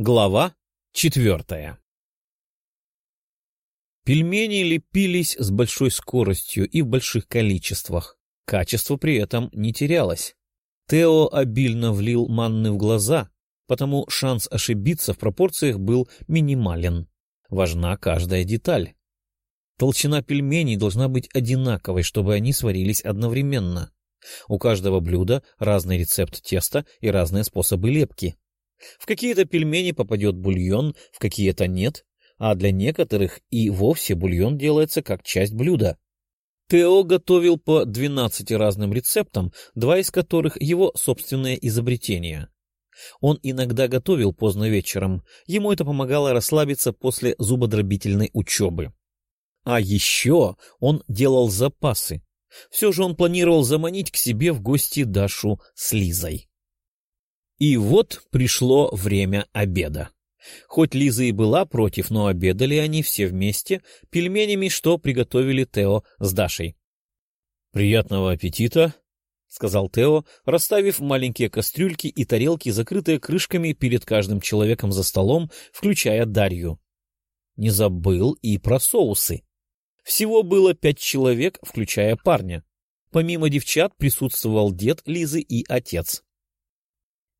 Глава четвертая Пельмени лепились с большой скоростью и в больших количествах. Качество при этом не терялось. Тео обильно влил манны в глаза, потому шанс ошибиться в пропорциях был минимален. Важна каждая деталь. Толщина пельменей должна быть одинаковой, чтобы они сварились одновременно. У каждого блюда разный рецепт теста и разные способы лепки. В какие-то пельмени попадет бульон, в какие-то нет, а для некоторых и вовсе бульон делается как часть блюда. Тео готовил по 12 разным рецептам, два из которых его собственное изобретение. Он иногда готовил поздно вечером, ему это помогало расслабиться после зубодробительной учебы. А еще он делал запасы. Все же он планировал заманить к себе в гости Дашу с Лизой. И вот пришло время обеда. Хоть Лиза и была против, но обедали они все вместе пельменями, что приготовили Тео с Дашей. — Приятного аппетита! — сказал Тео, расставив маленькие кастрюльки и тарелки, закрытые крышками перед каждым человеком за столом, включая Дарью. Не забыл и про соусы. Всего было пять человек, включая парня. Помимо девчат присутствовал дед Лизы и отец.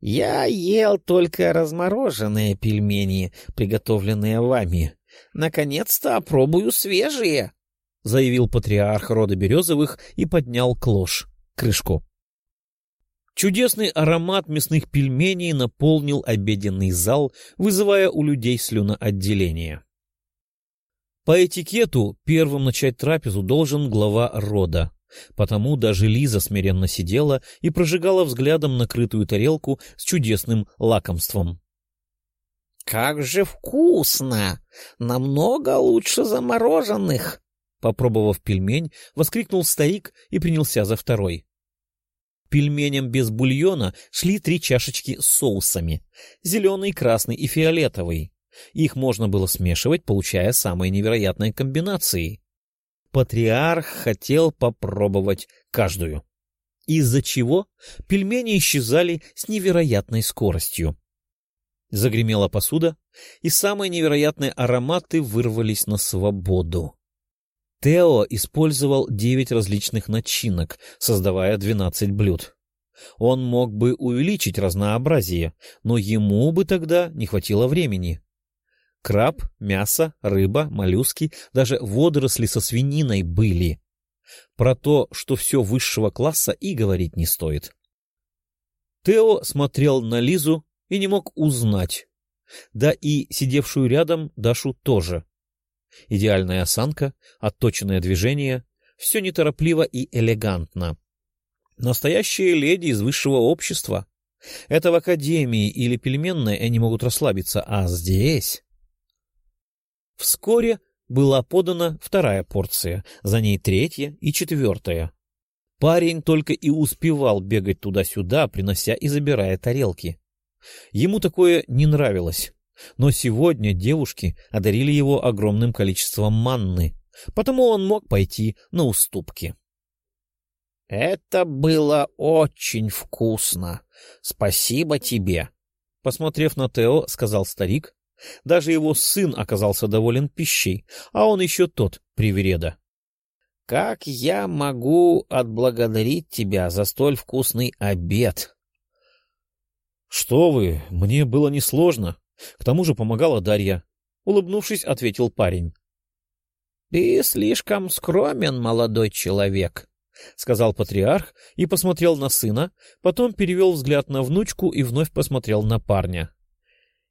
Я ел только размороженные пельмени, приготовленные вами. Наконец-то опробую свежие, — заявил патриарх рода Березовых и поднял клош, крышку. Чудесный аромат мясных пельменей наполнил обеденный зал, вызывая у людей слюноотделение. По этикету первым начать трапезу должен глава рода, Потому даже Лиза смиренно сидела и прожигала взглядом накрытую тарелку с чудесным лакомством. — Как же вкусно! Намного лучше замороженных! Попробовав пельмень, воскликнул старик и принялся за второй. Пельменям без бульона шли три чашечки с соусами — зеленый, красный и фиолетовый. Их можно было смешивать, получая самые невероятные комбинации — Патриарх хотел попробовать каждую. Из-за чего пельмени исчезали с невероятной скоростью. Загремела посуда, и самые невероятные ароматы вырвались на свободу. Тео использовал девять различных начинок, создавая двенадцать блюд. Он мог бы увеличить разнообразие, но ему бы тогда не хватило времени. Краб, мясо, рыба, моллюски, даже водоросли со свининой были. Про то, что все высшего класса, и говорить не стоит. Тео смотрел на Лизу и не мог узнать. Да и сидевшую рядом Дашу тоже. Идеальная осанка, отточенное движение, все неторопливо и элегантно. Настоящие леди из высшего общества. Это в академии или пельменной они могут расслабиться, а здесь... Вскоре была подана вторая порция, за ней третья и четвертая. Парень только и успевал бегать туда-сюда, принося и забирая тарелки. Ему такое не нравилось, но сегодня девушки одарили его огромным количеством манны, потому он мог пойти на уступки. — Это было очень вкусно. Спасибо тебе, — посмотрев на Тео, сказал старик, даже его сын оказался доволен пищей, а он еще тот привереда. — Как я могу отблагодарить тебя за столь вкусный обед? — Что вы, мне было несложно. К тому же помогала Дарья. Улыбнувшись, ответил парень. — Ты слишком скромен, молодой человек, — сказал патриарх и посмотрел на сына, потом перевел взгляд на внучку и вновь посмотрел на парня. —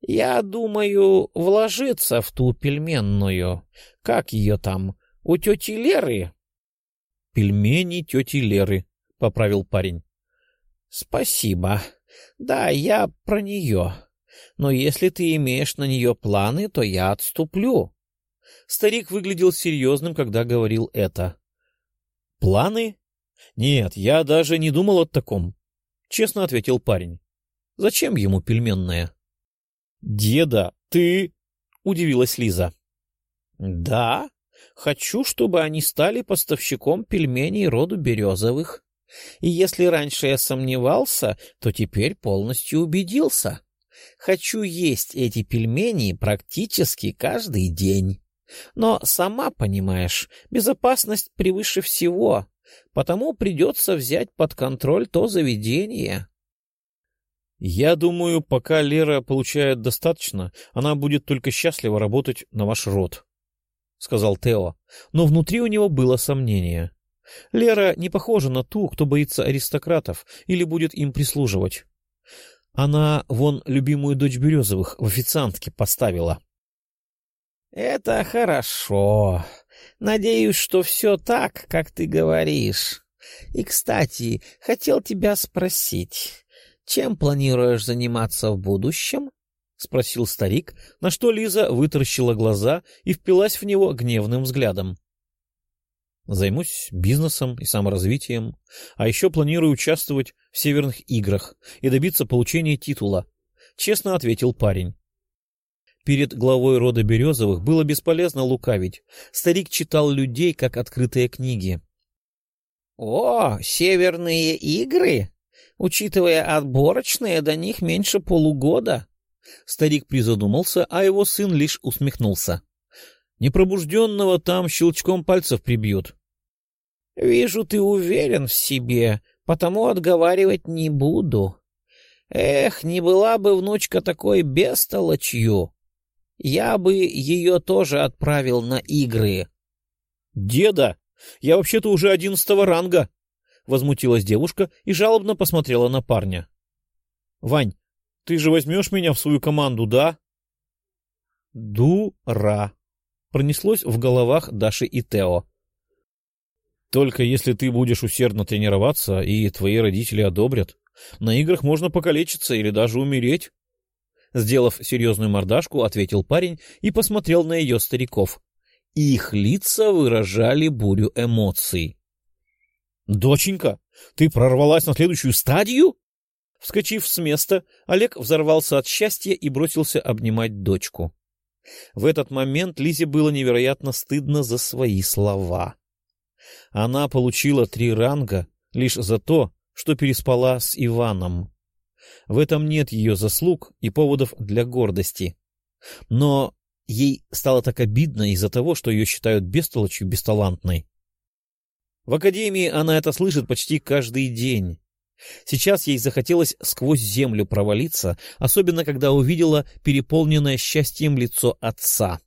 я думаю вложиться в ту пельменную. Как ее там? У тети Леры? — Пельмени тети Леры, — поправил парень. — Спасибо. Да, я про нее. Но если ты имеешь на нее планы, то я отступлю. Старик выглядел серьезным, когда говорил это. — Планы? Нет, я даже не думал о таком, — честно ответил парень. — Зачем ему пельменная? — «Деда, ты...» — удивилась Лиза. «Да, хочу, чтобы они стали поставщиком пельменей роду Березовых. И если раньше я сомневался, то теперь полностью убедился. Хочу есть эти пельмени практически каждый день. Но, сама понимаешь, безопасность превыше всего, потому придется взять под контроль то заведение. Я думаю, пока Лера получает достаточно, она будет только счастлива работать на ваш род, — сказал Тео, но внутри у него было сомнение. Лера не похожа на ту, кто боится аристократов или будет им прислуживать. Она вон любимую дочь Березовых в официантке поставила. — Это хорошо. Надеюсь, что все так, как ты говоришь. И, кстати, хотел тебя спросить, чем планируешь заниматься в будущем? — спросил старик, на что Лиза вытаращила глаза и впилась в него гневным взглядом. Займусь бизнесом и саморазвитием, а еще планирую участвовать в Северных играх и добиться получения титула, — честно ответил парень. Перед главой рода Березовых было бесполезно лукавить. Старик читал людей, как открытые книги. — О, Северные игры! Учитывая отборочные, до них меньше полугода. Старик призадумался, а его сын лишь усмехнулся. Непробужденного там щелчком пальцев прибьют. — Вижу, ты уверен в себе, потому отговаривать не буду. Эх, не была бы внучка такой бестолочью. Я бы ее тоже отправил на игры. — Деда, я вообще-то уже одиннадцатого ранга! — возмутилась девушка и жалобно посмотрела на парня. — Вань, ты же возьмешь меня в свою команду, да? — Дура! пронеслось в головах Даши и Тео. Только если ты будешь усердно тренироваться, и твои родители одобрят, на играх можно покалечиться или даже умереть. Сделав серьезную мордашку, ответил парень и посмотрел на ее стариков. Их лица выражали бурю эмоций. — Доченька, ты прорвалась на следующую стадию? Вскочив с места, Олег взорвался от счастья и бросился обнимать дочку. В этот момент Лизе было невероятно стыдно за свои слова. Она получила три ранга лишь за то, что переспала с Иваном. В этом нет ее заслуг и поводов для гордости. Но ей стало так обидно из-за того, что ее считают бестолочью бесталантной. В академии она это слышит почти каждый день. Сейчас ей захотелось сквозь землю провалиться, особенно когда увидела переполненное счастьем лицо отца.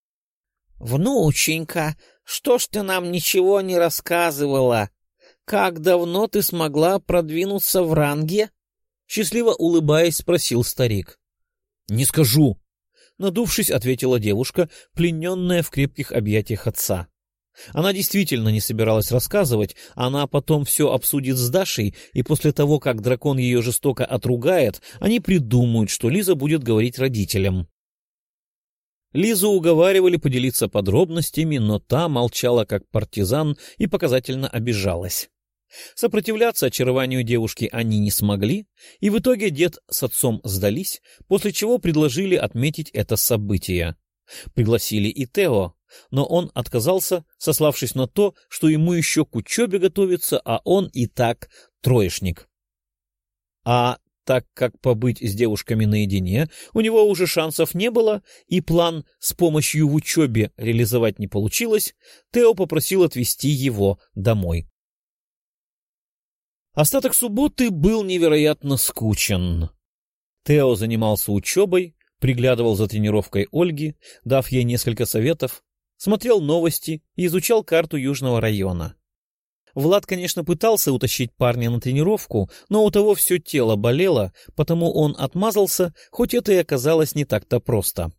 — Внученька, что ж ты нам ничего не рассказывала? Как давно ты смогла продвинуться в ранге? — счастливо улыбаясь, спросил старик. — Не скажу! — надувшись, ответила девушка, плененная в крепких объятиях отца. Она действительно не собиралась рассказывать, она потом все обсудит с Дашей, и после того, как дракон ее жестоко отругает, они придумают, что Лиза будет говорить родителям. Лизу уговаривали поделиться подробностями, но та молчала как партизан и показательно обижалась. Сопротивляться очарованию девушки они не смогли, и в итоге дед с отцом сдались, после чего предложили отметить это событие. Пригласили и Тео, но он отказался, сославшись на то, что ему еще к учебе готовиться, а он и так троечник. А так как побыть с девушками наедине у него уже шансов не было, и план с помощью в учебе реализовать не получилось, Тео попросил отвезти его домой. Остаток субботы был невероятно скучен. Тео занимался учебой, приглядывал за тренировкой Ольги, дав ей несколько советов, смотрел новости и изучал карту Южного района. Влад, конечно, пытался утащить парня на тренировку, но у того все тело болело, потому он отмазался, хоть это и оказалось не так-то просто.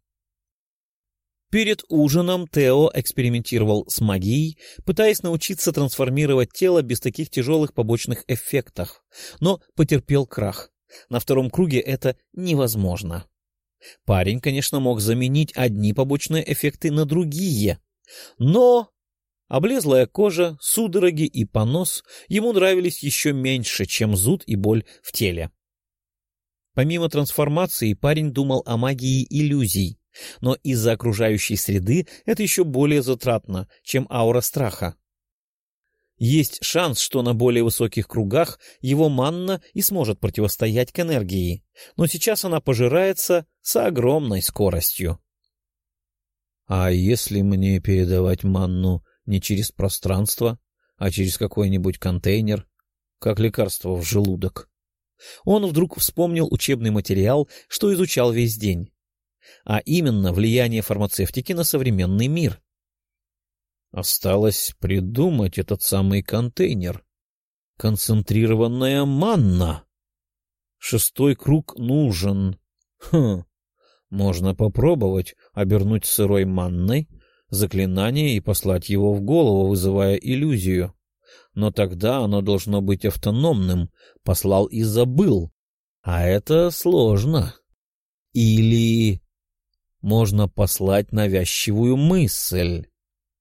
Перед ужином Тео экспериментировал с магией, пытаясь научиться трансформировать тело без таких тяжелых побочных эффектов, но потерпел крах. На втором круге это невозможно. Парень, конечно, мог заменить одни побочные эффекты на другие, но облезлая кожа, судороги и понос ему нравились еще меньше, чем зуд и боль в теле. Помимо трансформации, парень думал о магии иллюзий, но из-за окружающей среды это еще более затратно, чем аура страха. Есть шанс, что на более высоких кругах его манна и сможет противостоять к энергии, но сейчас она пожирается с огромной скоростью. А если мне передавать манну не через пространство, а через какой-нибудь контейнер, как лекарство в желудок? Он вдруг вспомнил учебный материал, что изучал весь день, а именно влияние фармацевтики на современный мир. Осталось придумать этот самый контейнер. Концентрированная манна. Шестой круг нужен. Хм, можно попробовать обернуть сырой манной заклинание и послать его в голову, вызывая иллюзию. Но тогда оно должно быть автономным. Послал и забыл. А это сложно. Или можно послать навязчивую мысль.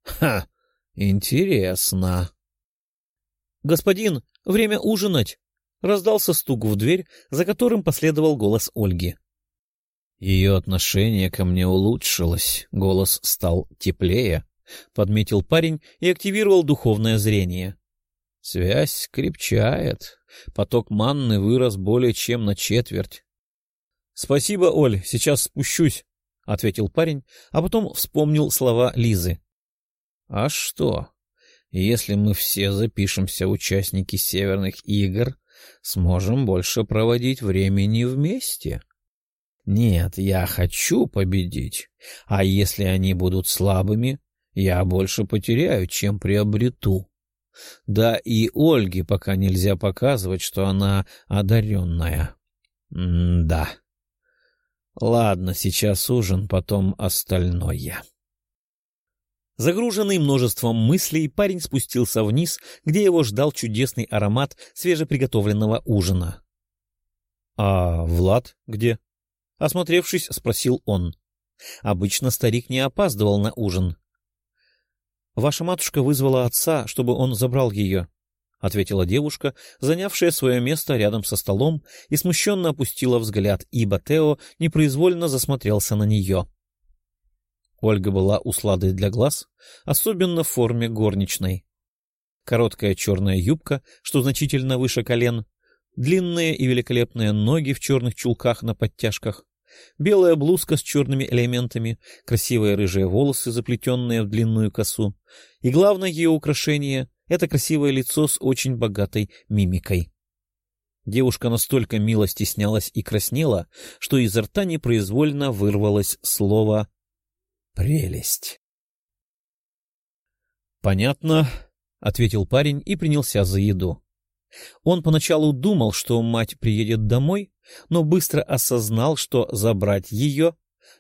Ха! Интересно. «Господин, время ужинать!» — раздался стук в дверь, за которым последовал голос Ольги. Ее отношение ко мне улучшилось, голос стал теплее, — подметил парень и активировал духовное зрение. Связь крепчает, поток манны вырос более чем на четверть. — Спасибо, Оль, сейчас спущусь, — ответил парень, а потом вспомнил слова Лизы. — А что, если мы все запишемся участники Северных игр, сможем больше проводить времени вместе? — нет, я хочу победить. А если они будут слабыми, я больше потеряю, чем приобрету. Да и Ольге пока нельзя показывать, что она одаренная. М да. Ладно, сейчас ужин, потом остальное. Загруженный множеством мыслей, парень спустился вниз, где его ждал чудесный аромат свежеприготовленного ужина. — А Влад где? — осмотревшись, спросил он. Обычно старик не опаздывал на ужин. — Ваша матушка вызвала отца, чтобы он забрал ее, — ответила девушка, занявшая свое место рядом со столом, и смущенно опустила взгляд, ибо Тео непроизвольно засмотрелся на нее. Ольга была усладой для глаз, особенно в форме горничной. Короткая черная юбка, что значительно выше колен, длинные и великолепные ноги в черных чулках на подтяжках, Белая блузка с черными элементами, красивые рыжие волосы, заплетенные в длинную косу. И главное ее украшение — это красивое лицо с очень богатой мимикой. Девушка настолько мило стеснялась и краснела, что изо рта непроизвольно вырвалось слово «прелесть». «Понятно», — ответил парень и принялся за еду. Он поначалу думал, что мать приедет домой, но быстро осознал, что забрать ее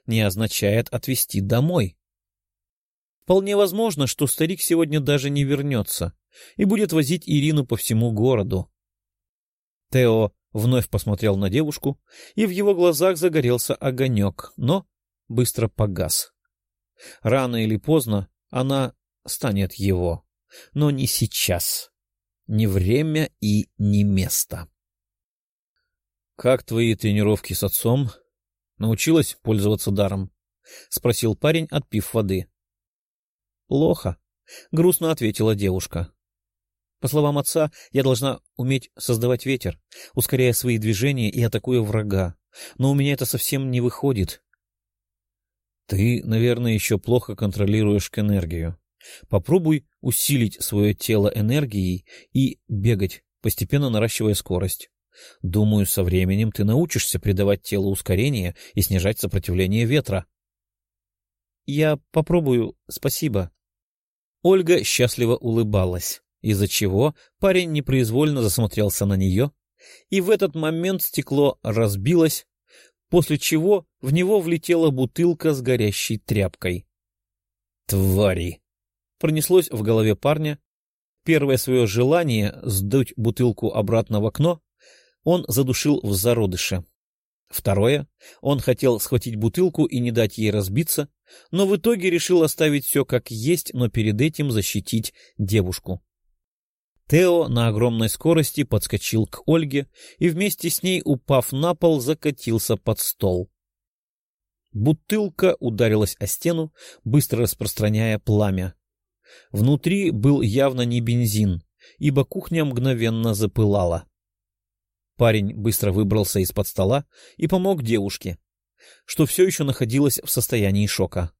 не означает отвезти домой. Вполне возможно, что старик сегодня даже не вернется и будет возить Ирину по всему городу. Тео вновь посмотрел на девушку, и в его глазах загорелся огонек, но быстро погас. Рано или поздно она станет его, но не сейчас. Не время и не место. «Как твои тренировки с отцом? Научилась пользоваться даром?» — спросил парень, отпив воды. «Плохо», — грустно ответила девушка. «По словам отца, я должна уметь создавать ветер, ускоряя свои движения и атакуя врага, но у меня это совсем не выходит». «Ты, наверное, еще плохо контролируешь энергию. Попробуй усилить свое тело энергией и бегать, постепенно наращивая скорость. Думаю, со временем ты научишься придавать телу ускорение и снижать сопротивление ветра. Я попробую, спасибо. Ольга счастливо улыбалась, из-за чего парень непроизвольно засмотрелся на нее, и в этот момент стекло разбилось, после чего в него влетела бутылка с горящей тряпкой. «Твари!» — пронеслось в голове парня. Первое свое желание — сдуть бутылку обратно в окно он задушил в зародыше. Второе, он хотел схватить бутылку и не дать ей разбиться, но в итоге решил оставить все как есть, но перед этим защитить девушку. Тео на огромной скорости подскочил к Ольге и вместе с ней, упав на пол, закатился под стол. Бутылка ударилась о стену, быстро распространяя пламя. Внутри был явно не бензин, ибо кухня мгновенно запылала. Парень быстро выбрался из-под стола и помог девушке, что все еще находилась в состоянии шока.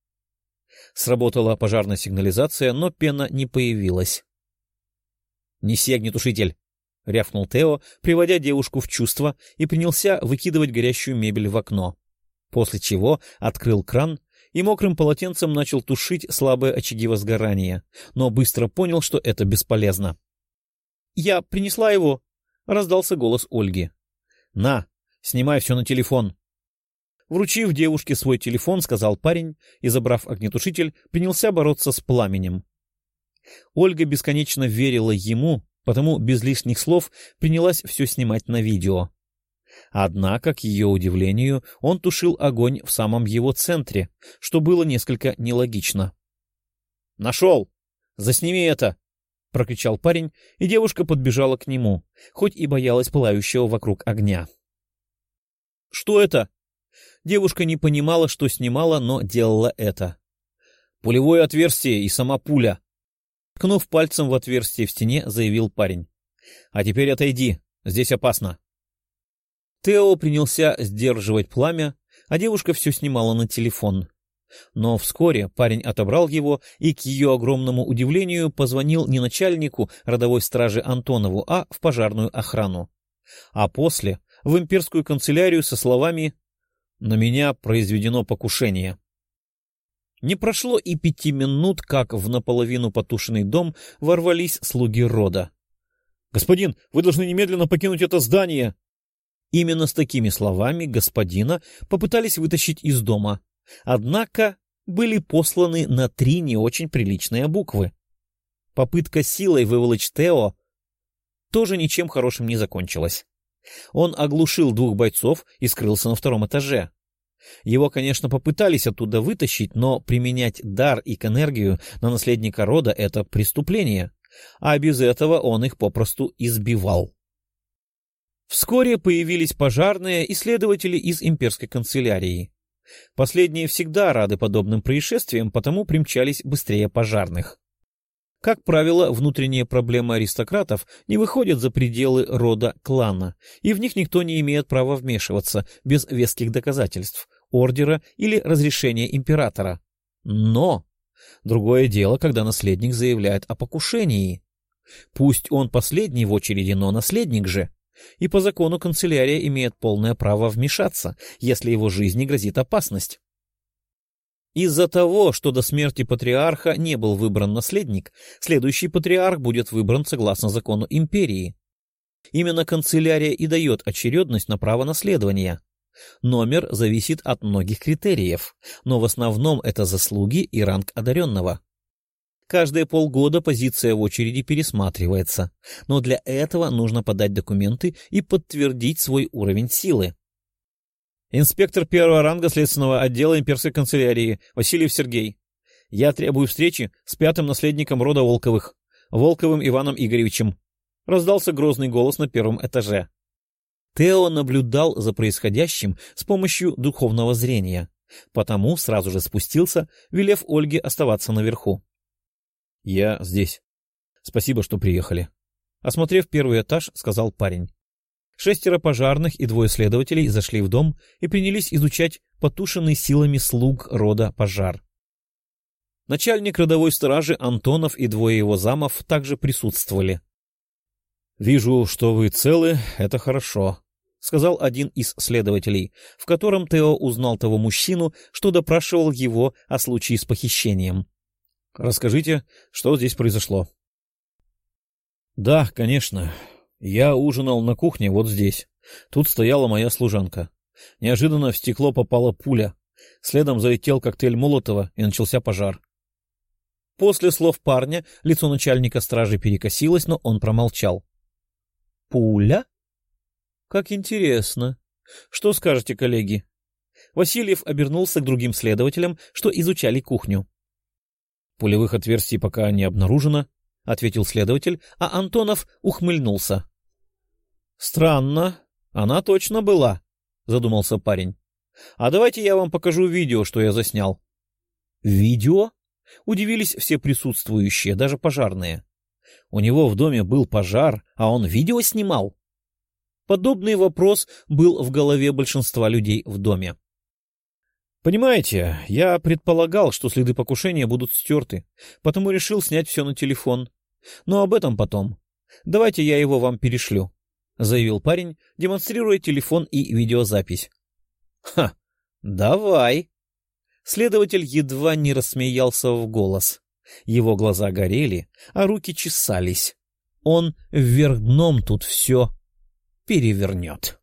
Сработала пожарная сигнализация, но пена не появилась. — Неси огнетушитель! — рявкнул Тео, приводя девушку в чувство, и принялся выкидывать горящую мебель в окно, после чего открыл кран и мокрым полотенцем начал тушить слабые очаги возгорания, но быстро понял, что это бесполезно. — Я принесла его! — раздался голос Ольги. — На, снимай все на телефон! Вручив девушке свой телефон, сказал парень и, забрав огнетушитель, принялся бороться с пламенем. Ольга бесконечно верила ему, потому без лишних слов принялась все снимать на видео. Однако, к ее удивлению, он тушил огонь в самом его центре, что было несколько нелогично. «Нашел! Засними это!» — прокричал парень, и девушка подбежала к нему, хоть и боялась пылающего вокруг огня. «Что это?» Девушка не понимала, что снимала, но делала это. «Пулевое отверстие и сама пуля!» Ткнув пальцем в отверстие в стене, заявил парень. «А теперь отойди, здесь опасно». Тео принялся сдерживать пламя, а девушка все снимала на телефон. Но вскоре парень отобрал его и, к ее огромному удивлению, позвонил не начальнику родовой стражи Антонову, а в пожарную охрану. А после — в имперскую канцелярию со словами «На меня произведено покушение». Не прошло и пяти минут, как в наполовину потушенный дом ворвались слуги рода. — Господин, вы должны немедленно покинуть это здание! Именно с такими словами господина попытались вытащить из дома, однако были посланы на три не очень приличные буквы. Попытка силой выволочь Тео тоже ничем хорошим не закончилась. Он оглушил двух бойцов и скрылся на втором этаже. Его, конечно, попытались оттуда вытащить, но применять дар и энергию на наследника рода — это преступление, а без этого он их попросту избивал. Вскоре появились пожарные и следователи из имперской канцелярии. Последние всегда рады подобным происшествиям, потому примчались быстрее пожарных. Как правило, внутренние проблемы аристократов не выходят за пределы рода клана, и в них никто не имеет права вмешиваться без веских доказательств, ордера или разрешения императора. Но другое дело, когда наследник заявляет о покушении. Пусть он последний в очереди, но наследник же и по закону канцелярия имеет полное право вмешаться, если его жизни грозит опасность. Из-за того, что до смерти патриарха не был выбран наследник, следующий патриарх будет выбран согласно закону империи. Именно канцелярия и дает очередность на право наследования. Номер зависит от многих критериев, но в основном это заслуги и ранг одаренного. Каждые полгода позиция в очереди пересматривается, но для этого нужно подать документы и подтвердить свой уровень силы. Инспектор первого ранга следственного отдела имперской канцелярии Васильев Сергей. Я требую встречи с пятым наследником рода Волковых, Волковым Иваном Игоревичем. Раздался грозный голос на первом этаже. Тео наблюдал за происходящим с помощью духовного зрения, потому сразу же спустился, велев Ольге оставаться наверху. — Я здесь. Спасибо, что приехали. Осмотрев первый этаж, сказал парень. Шестеро пожарных и двое следователей зашли в дом и принялись изучать потушенный силами слуг рода пожар. Начальник родовой стражи Антонов и двое его замов также присутствовали. — Вижу, что вы целы, это хорошо, — сказал один из следователей, в котором Тео узнал того мужчину, что допрашивал его о случае с похищением. Расскажите, что здесь произошло. — Да, конечно. Я ужинал на кухне вот здесь. Тут стояла моя служанка. Неожиданно в стекло попала пуля. Следом залетел коктейль Молотова, и начался пожар. После слов парня лицо начальника стражи перекосилось, но он промолчал. — Пуля? Как интересно. Что скажете, коллеги? Васильев обернулся к другим следователям, что изучали кухню. Пулевых отверстий пока не обнаружено, — ответил следователь, а Антонов ухмыльнулся. — Странно. Она точно была, — задумался парень. — А давайте я вам покажу видео, что я заснял. — Видео? — удивились все присутствующие, даже пожарные. У него в доме был пожар, а он видео снимал? Подобный вопрос был в голове большинства людей в доме. Понимаете, я предполагал, что следы покушения будут стерты, потому решил снять все на телефон. Но об этом потом. Давайте я его вам перешлю, — заявил парень, демонстрируя телефон и видеозапись. — Ха, давай. Следователь едва не рассмеялся в голос. Его глаза горели, а руки чесались. Он вверх дном тут все перевернет.